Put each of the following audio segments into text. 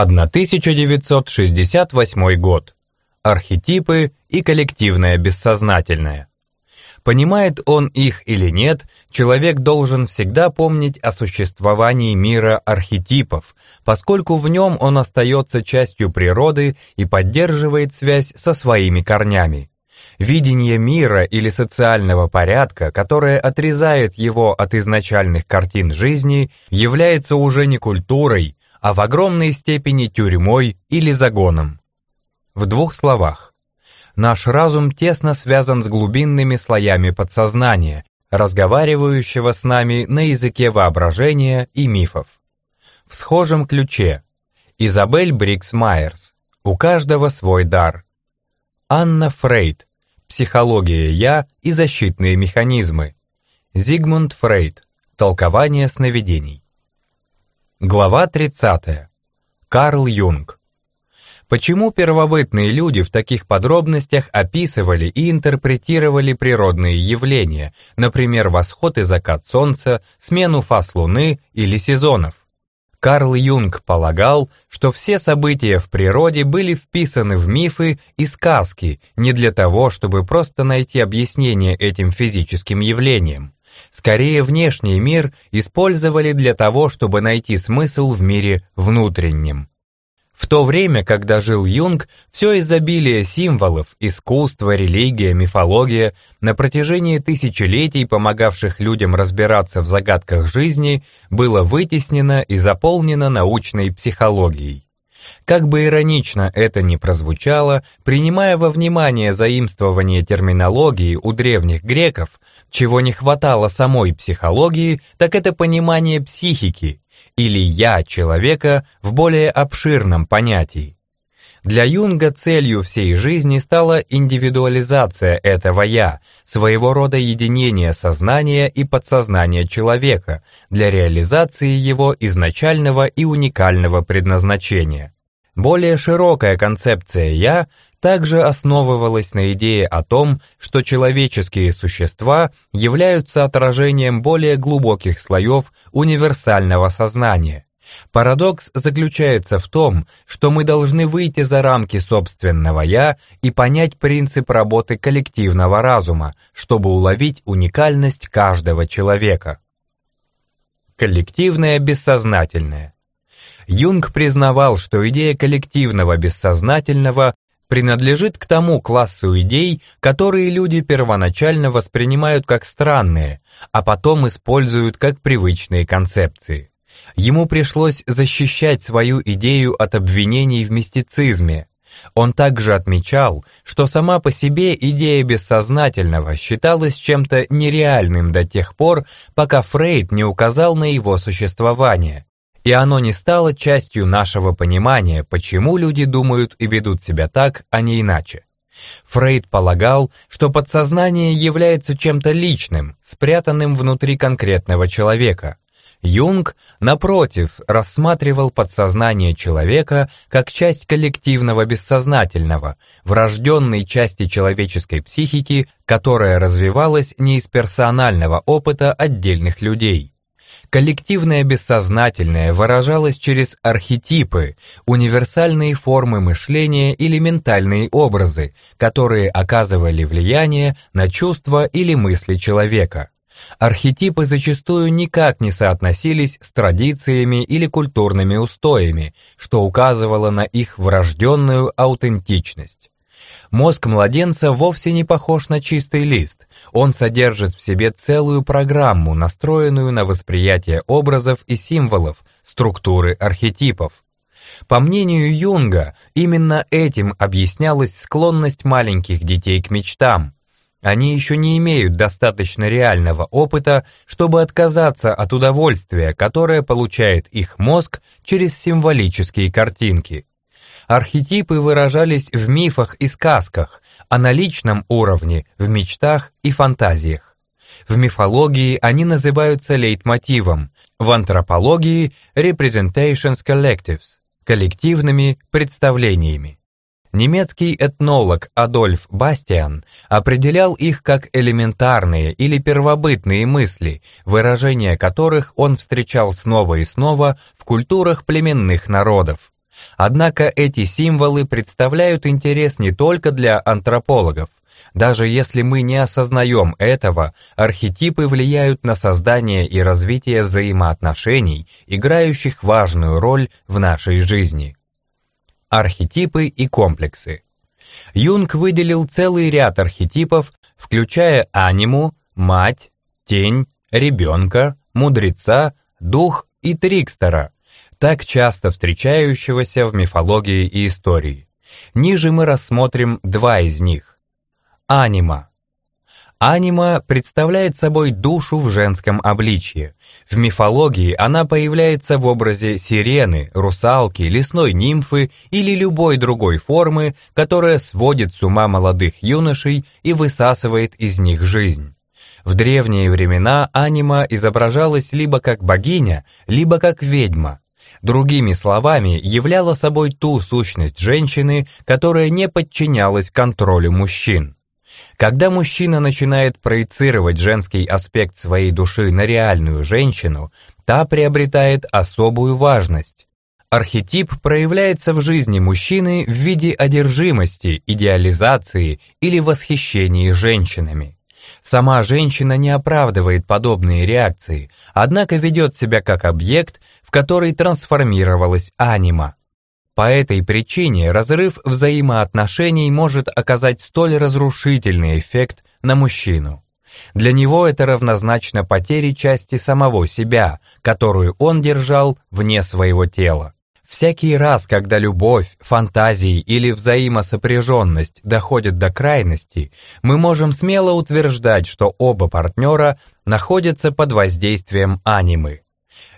1968 год. Архетипы и коллективное бессознательное. Понимает он их или нет, человек должен всегда помнить о существовании мира архетипов, поскольку в нем он остается частью природы и поддерживает связь со своими корнями. Видение мира или социального порядка, которое отрезает его от изначальных картин жизни, является уже не культурой, а в огромной степени тюрьмой или загоном. В двух словах. Наш разум тесно связан с глубинными слоями подсознания, разговаривающего с нами на языке воображения и мифов. В схожем ключе. Изабель Брикс Майерс. У каждого свой дар. Анна Фрейд. Психология «я» и защитные механизмы. Зигмунд Фрейд. Толкование сновидений. Глава 30. Карл Юнг. Почему первобытные люди в таких подробностях описывали и интерпретировали природные явления, например, восход и закат солнца, смену фаз Луны или сезонов? Карл Юнг полагал, что все события в природе были вписаны в мифы и сказки не для того, чтобы просто найти объяснение этим физическим явлениям. Скорее, внешний мир использовали для того, чтобы найти смысл в мире внутреннем. В то время, когда жил Юнг, все изобилие символов, искусство, религия, мифология, на протяжении тысячелетий помогавших людям разбираться в загадках жизни, было вытеснено и заполнено научной психологией. Как бы иронично это ни прозвучало, принимая во внимание заимствование терминологии у древних греков, чего не хватало самой психологии, так это понимание психики, или «я» человека в более обширном понятии. Для Юнга целью всей жизни стала индивидуализация этого «я», своего рода единение сознания и подсознания человека для реализации его изначального и уникального предназначения. Более широкая концепция «я» также основывалась на идее о том, что человеческие существа являются отражением более глубоких слоев универсального сознания. Парадокс заключается в том, что мы должны выйти за рамки собственного «я» и понять принцип работы коллективного разума, чтобы уловить уникальность каждого человека. Коллективное бессознательное Юнг признавал, что идея коллективного бессознательного принадлежит к тому классу идей, которые люди первоначально воспринимают как странные, а потом используют как привычные концепции. Ему пришлось защищать свою идею от обвинений в мистицизме. Он также отмечал, что сама по себе идея бессознательного считалась чем-то нереальным до тех пор, пока Фрейд не указал на его существование, и оно не стало частью нашего понимания, почему люди думают и ведут себя так, а не иначе. Фрейд полагал, что подсознание является чем-то личным, спрятанным внутри конкретного человека. Юнг, напротив, рассматривал подсознание человека как часть коллективного бессознательного, врожденной части человеческой психики, которая развивалась не из персонального опыта отдельных людей. Коллективное бессознательное выражалось через архетипы, универсальные формы мышления или ментальные образы, которые оказывали влияние на чувства или мысли человека. Архетипы зачастую никак не соотносились с традициями или культурными устоями, что указывало на их врожденную аутентичность. Мозг младенца вовсе не похож на чистый лист. Он содержит в себе целую программу, настроенную на восприятие образов и символов, структуры архетипов. По мнению Юнга, именно этим объяснялась склонность маленьких детей к мечтам. Они еще не имеют достаточно реального опыта, чтобы отказаться от удовольствия, которое получает их мозг через символические картинки. Архетипы выражались в мифах и сказках, а на личном уровне – в мечтах и фантазиях. В мифологии они называются лейтмотивом, в антропологии – representations collectives, коллективными представлениями. Немецкий этнолог Адольф Бастиан определял их как элементарные или первобытные мысли, выражения которых он встречал снова и снова в культурах племенных народов. Однако эти символы представляют интерес не только для антропологов. Даже если мы не осознаем этого, архетипы влияют на создание и развитие взаимоотношений, играющих важную роль в нашей жизни. Архетипы и комплексы. Юнг выделил целый ряд архетипов, включая аниму, мать, тень, ребенка, мудреца, дух и трикстера, так часто встречающегося в мифологии и истории. Ниже мы рассмотрим два из них. Анима. Анима представляет собой душу в женском обличье. В мифологии она появляется в образе сирены, русалки, лесной нимфы или любой другой формы, которая сводит с ума молодых юношей и высасывает из них жизнь. В древние времена анима изображалась либо как богиня, либо как ведьма. Другими словами, являла собой ту сущность женщины, которая не подчинялась контролю мужчин. Когда мужчина начинает проецировать женский аспект своей души на реальную женщину, та приобретает особую важность. Архетип проявляется в жизни мужчины в виде одержимости, идеализации или восхищения женщинами. Сама женщина не оправдывает подобные реакции, однако ведет себя как объект, в который трансформировалась анима. По этой причине разрыв взаимоотношений может оказать столь разрушительный эффект на мужчину. Для него это равнозначно потере части самого себя, которую он держал вне своего тела. Всякий раз, когда любовь, фантазии или взаимосопряженность доходят до крайности, мы можем смело утверждать, что оба партнера находятся под воздействием анимы.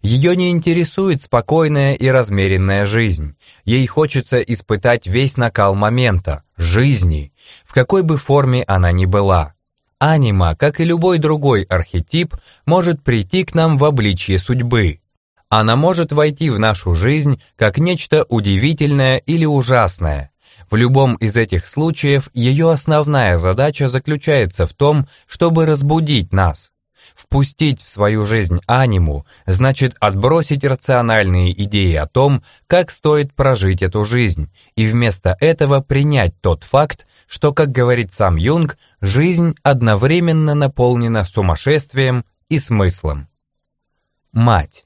Ее не интересует спокойная и размеренная жизнь. Ей хочется испытать весь накал момента, жизни, в какой бы форме она ни была. Анима, как и любой другой архетип, может прийти к нам в обличье судьбы, она может войти в нашу жизнь как нечто удивительное или ужасное. В любом из этих случаев ее основная задача заключается в том, чтобы разбудить нас. Впустить в свою жизнь аниму значит отбросить рациональные идеи о том, как стоит прожить эту жизнь, и вместо этого принять тот факт, что, как говорит сам Юнг, жизнь одновременно наполнена сумасшествием и смыслом. Мать.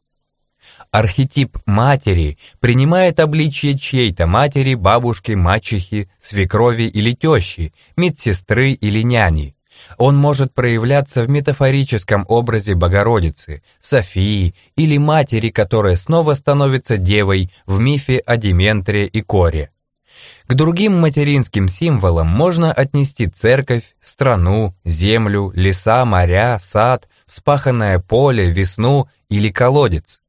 Архетип матери принимает обличие чьей-то матери, бабушки, мачехи, свекрови или тещи, медсестры или няни. Он может проявляться в метафорическом образе Богородицы, Софии или матери, которая снова становится девой в мифе о Деметре и Коре. К другим материнским символам можно отнести церковь, страну, землю, леса, моря, сад, вспаханное поле, весну или колодец.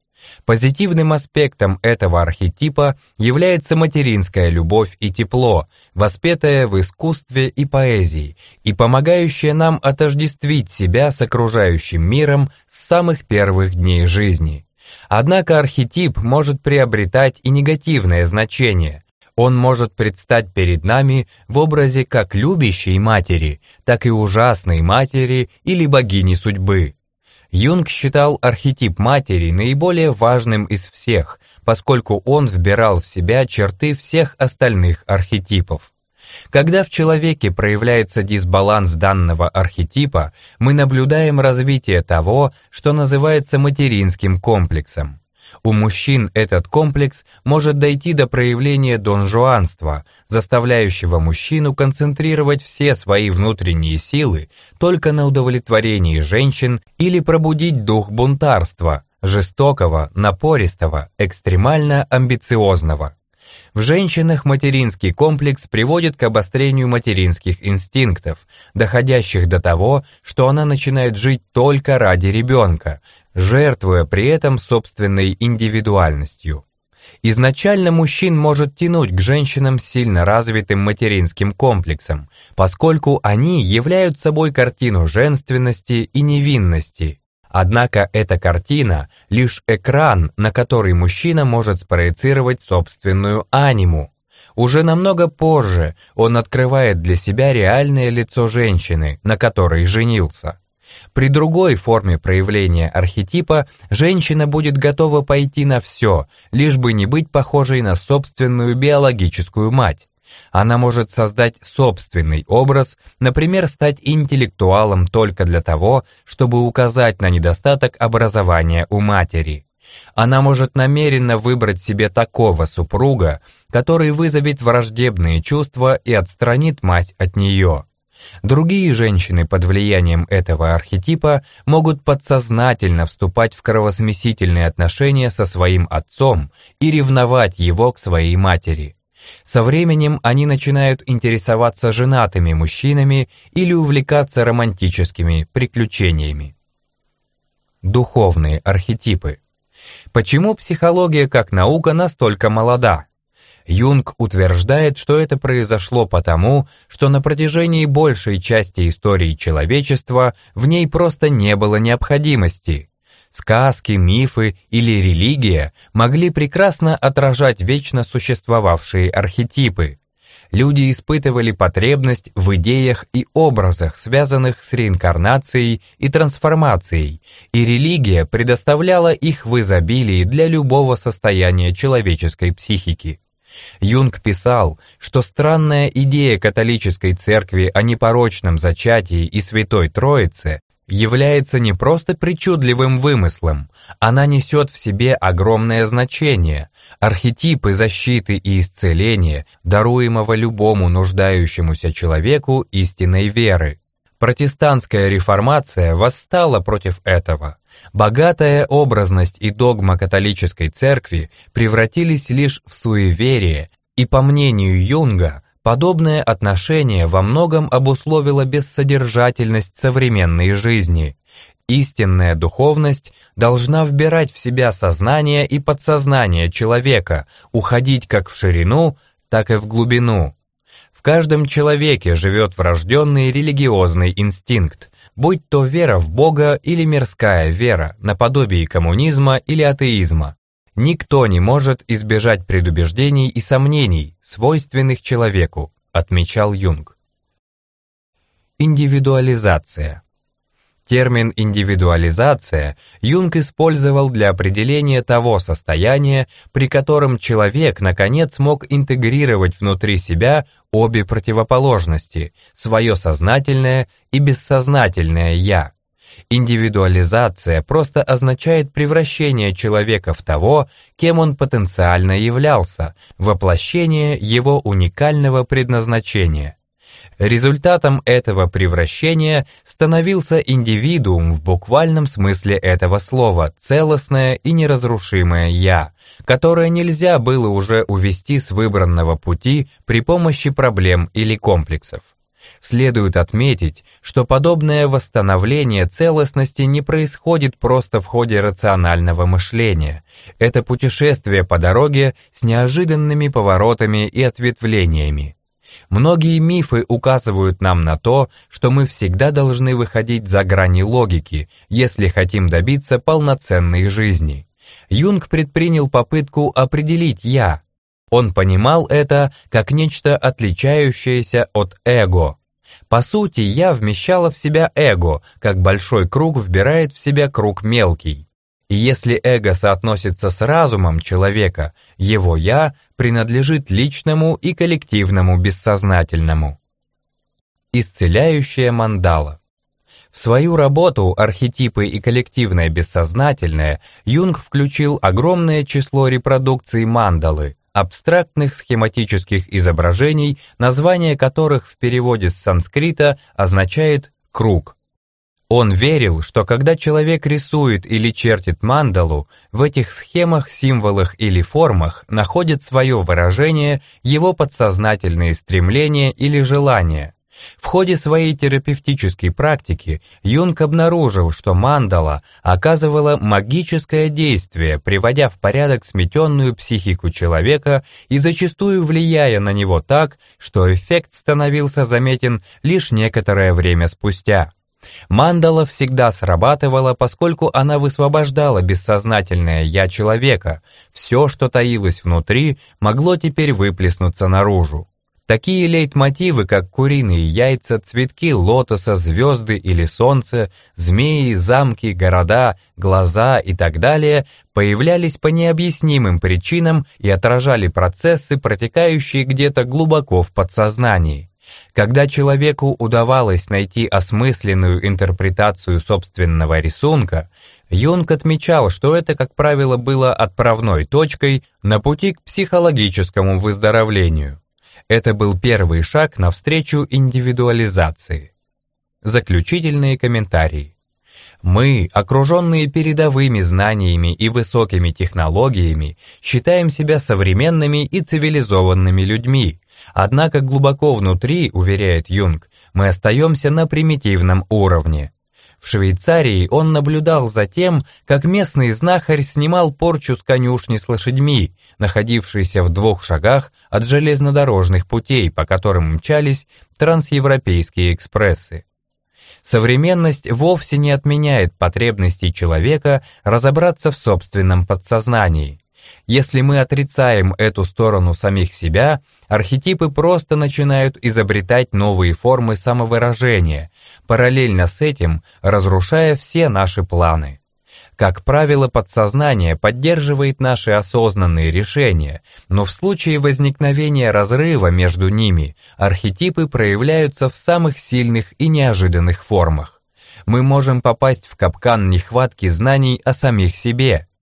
Позитивным аспектом этого архетипа является материнская любовь и тепло, воспетая в искусстве и поэзии, и помогающая нам отождествить себя с окружающим миром с самых первых дней жизни. Однако архетип может приобретать и негативное значение. Он может предстать перед нами в образе как любящей матери, так и ужасной матери или богини судьбы. Юнг считал архетип матери наиболее важным из всех, поскольку он вбирал в себя черты всех остальных архетипов. Когда в человеке проявляется дисбаланс данного архетипа, мы наблюдаем развитие того, что называется материнским комплексом. У мужчин этот комплекс может дойти до проявления донжуанства, заставляющего мужчину концентрировать все свои внутренние силы только на удовлетворении женщин или пробудить дух бунтарства, жестокого, напористого, экстремально амбициозного. В женщинах материнский комплекс приводит к обострению материнских инстинктов, доходящих до того, что она начинает жить только ради ребенка, жертвуя при этом собственной индивидуальностью. Изначально мужчин может тянуть к женщинам сильно развитым материнским комплексом, поскольку они являют собой картину женственности и невинности, Однако эта картина — лишь экран, на который мужчина может спроецировать собственную аниму. Уже намного позже он открывает для себя реальное лицо женщины, на которой женился. При другой форме проявления архетипа женщина будет готова пойти на все, лишь бы не быть похожей на собственную биологическую мать. Она может создать собственный образ, например, стать интеллектуалом только для того, чтобы указать на недостаток образования у матери. Она может намеренно выбрать себе такого супруга, который вызовет враждебные чувства и отстранит мать от нее. Другие женщины под влиянием этого архетипа могут подсознательно вступать в кровосмесительные отношения со своим отцом и ревновать его к своей матери. Со временем они начинают интересоваться женатыми мужчинами или увлекаться романтическими приключениями. Духовные архетипы. Почему психология как наука настолько молода? Юнг утверждает, что это произошло потому, что на протяжении большей части истории человечества в ней просто не было необходимости. Сказки, мифы или религия могли прекрасно отражать вечно существовавшие архетипы. Люди испытывали потребность в идеях и образах, связанных с реинкарнацией и трансформацией, и религия предоставляла их в изобилии для любого состояния человеческой психики. Юнг писал, что странная идея католической церкви о непорочном зачатии и Святой Троице является не просто причудливым вымыслом, она несет в себе огромное значение, архетипы защиты и исцеления, даруемого любому нуждающемуся человеку истинной веры. Протестантская реформация восстала против этого. Богатая образность и догма католической церкви превратились лишь в суеверие, и, по мнению Юнга, Подобное отношение во многом обусловило бессодержательность современной жизни. Истинная духовность должна вбирать в себя сознание и подсознание человека, уходить как в ширину, так и в глубину. В каждом человеке живет врожденный религиозный инстинкт, будь то вера в Бога или мирская вера, наподобие коммунизма или атеизма. Никто не может избежать предубеждений и сомнений, свойственных человеку, отмечал Юнг. Индивидуализация. Термин «индивидуализация» Юнг использовал для определения того состояния, при котором человек, наконец, мог интегрировать внутри себя обе противоположности, свое сознательное и бессознательное «я», Индивидуализация просто означает превращение человека в того, кем он потенциально являлся, воплощение его уникального предназначения. Результатом этого превращения становился индивидуум в буквальном смысле этого слова, целостное и неразрушимое «я», которое нельзя было уже увести с выбранного пути при помощи проблем или комплексов. Следует отметить, что подобное восстановление целостности не происходит просто в ходе рационального мышления. Это путешествие по дороге с неожиданными поворотами и ответвлениями. Многие мифы указывают нам на то, что мы всегда должны выходить за грани логики, если хотим добиться полноценной жизни. Юнг предпринял попытку определить «я», он понимал это как нечто отличающееся от эго. По сути, я вмещала в себя эго, как большой круг вбирает в себя круг мелкий. И если эго соотносится с разумом человека, его «я» принадлежит личному и коллективному бессознательному. Исцеляющая мандала в свою работу «Архетипы и коллективное бессознательное» Юнг включил огромное число репродукций мандалы, абстрактных схематических изображений, название которых в переводе с санскрита означает «круг». Он верил, что когда человек рисует или чертит мандалу, в этих схемах, символах или формах находит свое выражение его подсознательные стремления или желания, в ходе своей терапевтической практики Юнг обнаружил, что мандала оказывала магическое действие, приводя в порядок сметенную психику человека и зачастую влияя на него так, что эффект становился заметен лишь некоторое время спустя. Мандала всегда срабатывала, поскольку она высвобождала бессознательное «я» человека. Все, что таилось внутри, могло теперь выплеснуться наружу. Такие лейтмотивы, как куриные яйца, цветки лотоса, звезды или солнце, змеи, замки, города, глаза и так далее, появлялись по необъяснимым причинам и отражали процессы, протекающие где-то глубоко в подсознании. Когда человеку удавалось найти осмысленную интерпретацию собственного рисунка, Юнг отмечал, что это, как правило, было отправной точкой на пути к психологическому выздоровлению. Это был первый шаг навстречу индивидуализации. Заключительные комментарии. Мы, окруженные передовыми знаниями и высокими технологиями, считаем себя современными и цивилизованными людьми, однако глубоко внутри, уверяет Юнг, мы остаемся на примитивном уровне. В Швейцарии он наблюдал за тем, как местный знахарь снимал порчу с конюшни с лошадьми, находившейся в двух шагах от железнодорожных путей, по которым мчались трансевропейские экспрессы. Современность вовсе не отменяет потребностей человека разобраться в собственном подсознании. Если мы отрицаем эту сторону самих себя, архетипы просто начинают изобретать новые формы самовыражения, параллельно с этим разрушая все наши планы. Как правило, подсознание поддерживает наши осознанные решения, но в случае возникновения разрыва между ними архетипы проявляются в самых сильных и неожиданных формах. Мы можем попасть в капкан нехватки знаний о самих себе –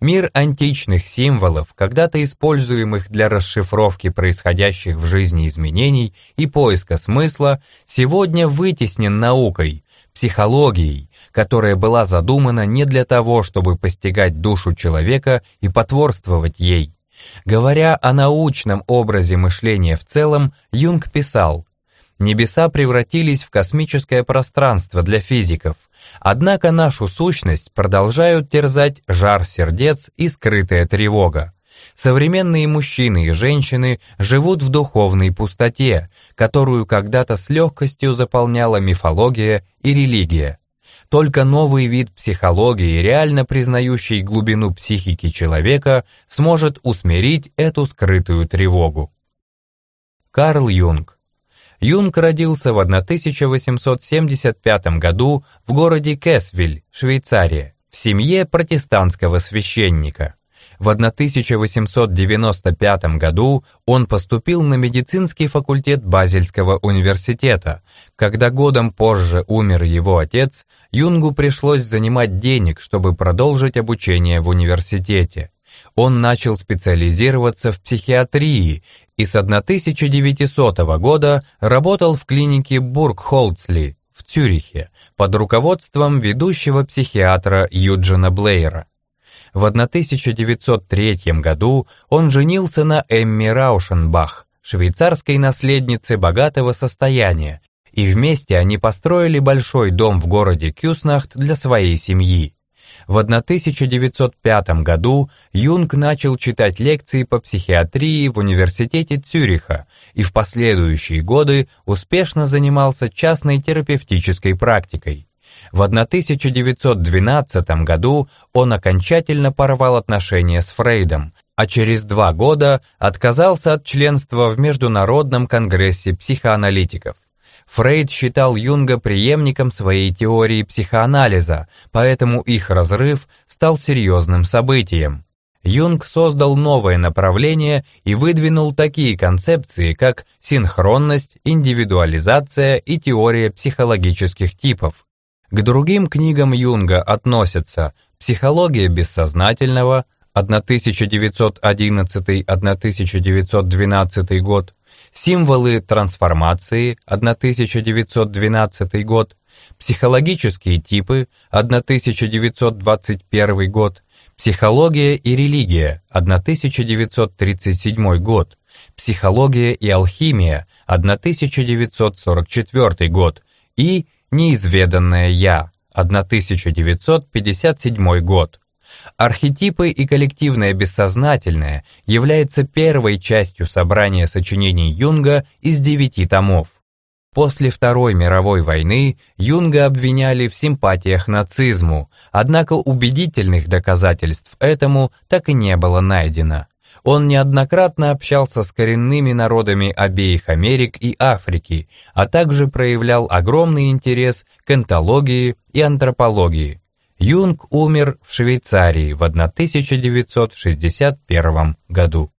Мир античных символов, когда-то используемых для расшифровки происходящих в жизни изменений и поиска смысла, сегодня вытеснен наукой, психологией, которая была задумана не для того, чтобы постигать душу человека и потворствовать ей. Говоря о научном образе мышления в целом, Юнг писал, небеса превратились в космическое пространство для физиков, однако нашу сущность продолжают терзать жар сердец и скрытая тревога. Современные мужчины и женщины живут в духовной пустоте, которую когда-то с легкостью заполняла мифология и религия. Только новый вид психологии, реально признающий глубину психики человека, сможет усмирить эту скрытую тревогу. Карл Юнг Юнг родился в 1875 году в городе Кесвиль, Швейцария, в семье протестантского священника. В 1895 году он поступил на медицинский факультет Базельского университета. Когда годом позже умер его отец, Юнгу пришлось занимать денег, чтобы продолжить обучение в университете. Он начал специализироваться в психиатрии и с 1900 года работал в клинике Бургхолцли в Цюрихе под руководством ведущего психиатра Юджина Блейера. В 1903 году он женился на Эмми Раушенбах, швейцарской наследнице богатого состояния, и вместе они построили большой дом в городе Кюснахт для своей семьи. В 1905 году Юнг начал читать лекции по психиатрии в университете Цюриха и в последующие годы успешно занимался частной терапевтической практикой. В 1912 году он окончательно порвал отношения с Фрейдом, а через два года отказался от членства в Международном конгрессе психоаналитиков. Фрейд считал Юнга преемником своей теории психоанализа, поэтому их разрыв стал серьезным событием. Юнг создал новое направление и выдвинул такие концепции, как синхронность, индивидуализация и теория психологических типов. К другим книгам Юнга относятся «Психология бессознательного» 1911-1912 год, Символы трансформации, 1912 год. Психологические типы, 1921 год. Психология и религия, 1937 год. Психология и алхимия, 1944 год. И Неизведанное Я, 1957 год. Архетипы и коллективное бессознательное является первой частью собрания сочинений Юнга из девяти томов. После Второй мировой войны Юнга обвиняли в симпатиях нацизму, однако убедительных доказательств этому так и не было найдено. Он неоднократно общался с коренными народами обеих Америк и Африки, а также проявлял огромный интерес к энтологии и антропологии. Юнг умер в Швейцарии в 1961 году.